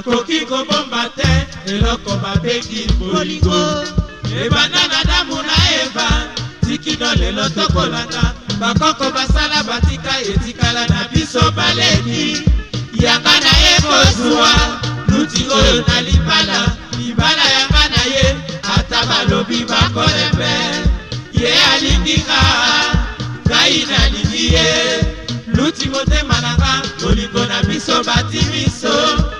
akoki kobomba te eloko babengi bolingo ebanda na damu na eva tikino lelo tokolanda bakoko basala batika etikala na biso baleki yanga na ye kozwa luti oyo na libala libala yanga na ye ata balobi bakolembe ye alinginga ngai nalingi ye luti motema na nga bolingo na biso bati biso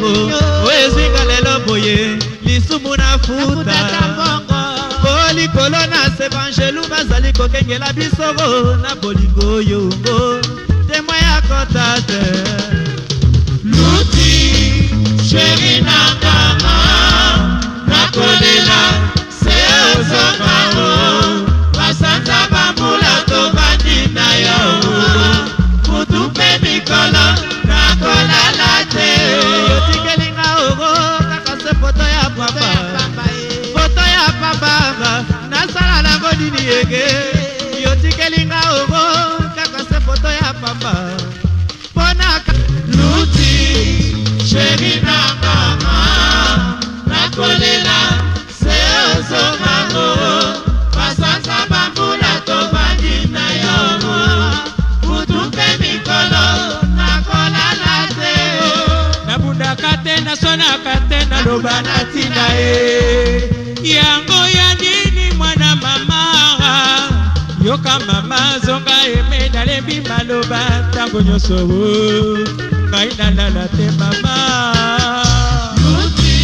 bongo oezwika lelo boye lisumu na futa po likolo na se vangelu bazali kokengela biso na bolingo oyongo témoin ya kota te luti sherina nasonaka te naloba na ntina ye yango ya nini mwana mama yoka mama zonga eme nalembi maloba ntango nyonso ngai nalala te mama yuti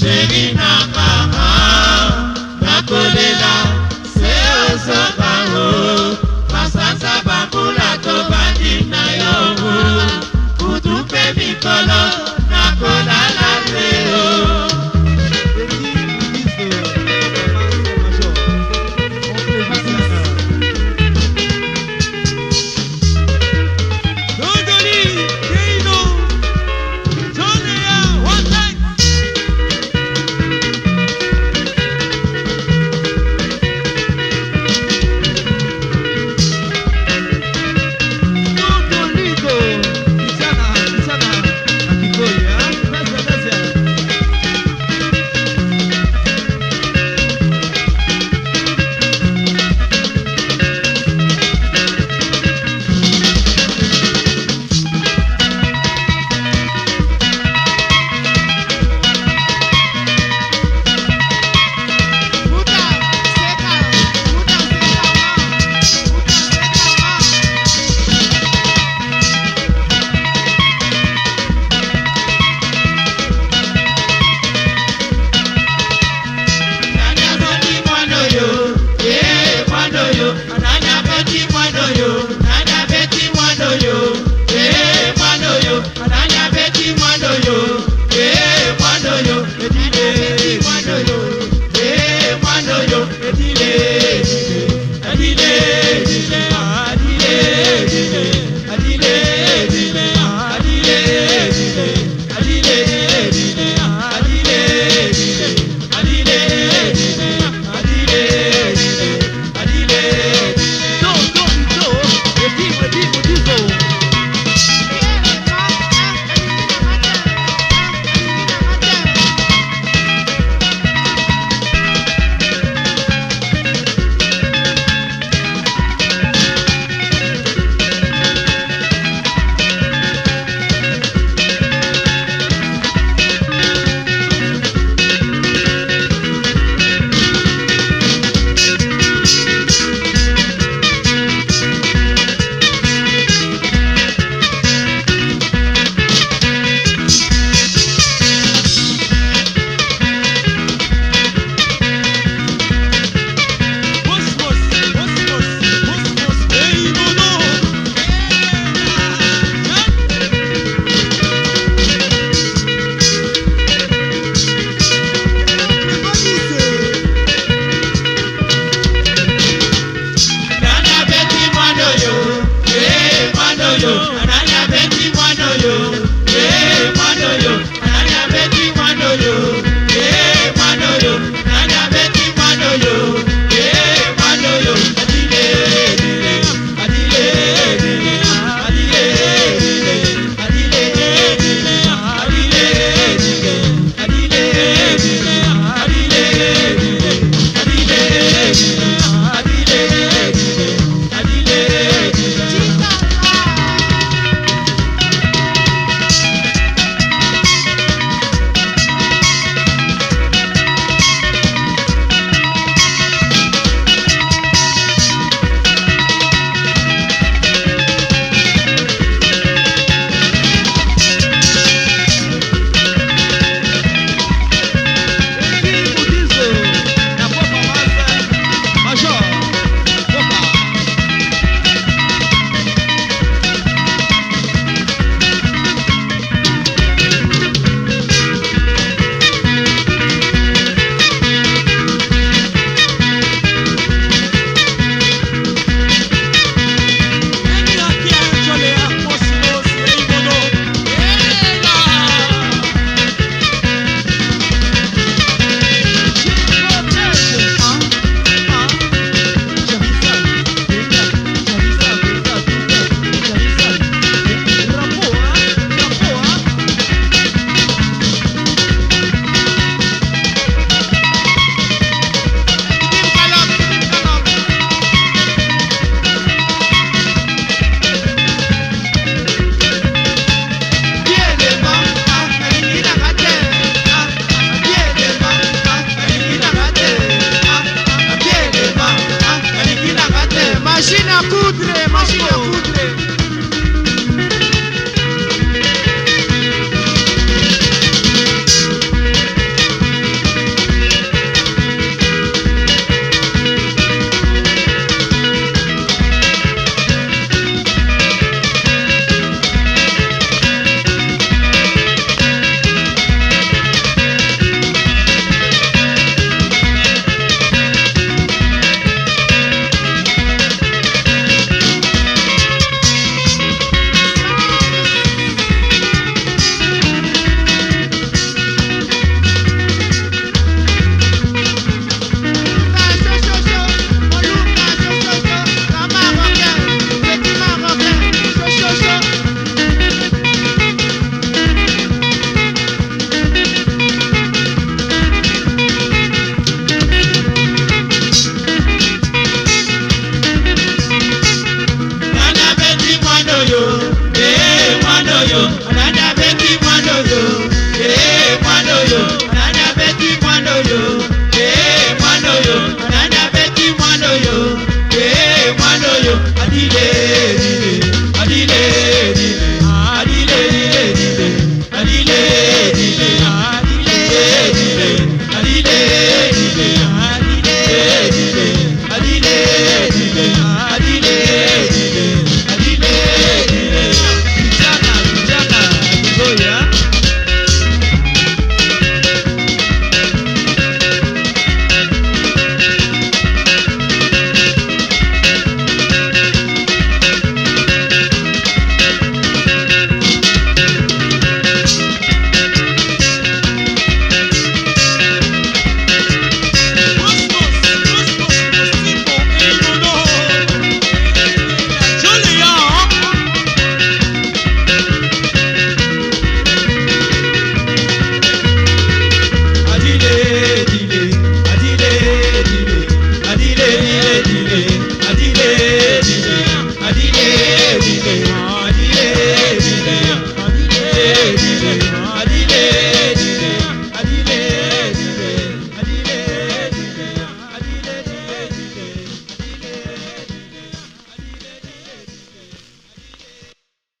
sheri na